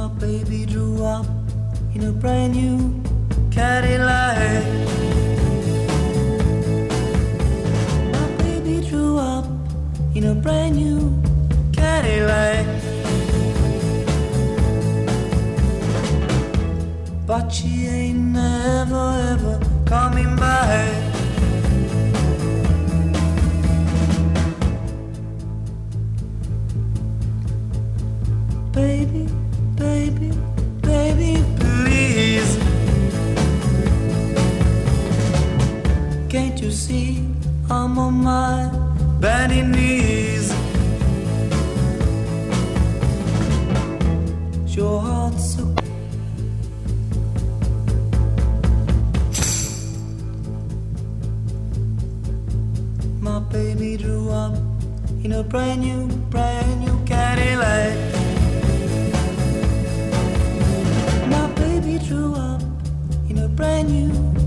a baby drew up in a brand new Cadillac. My baby drew up in a brand new Cadillac. But she ain't never ever coming back. Baby, my bending knees? Your heart's so My baby drew up in a brand new, brand drew up in a brand new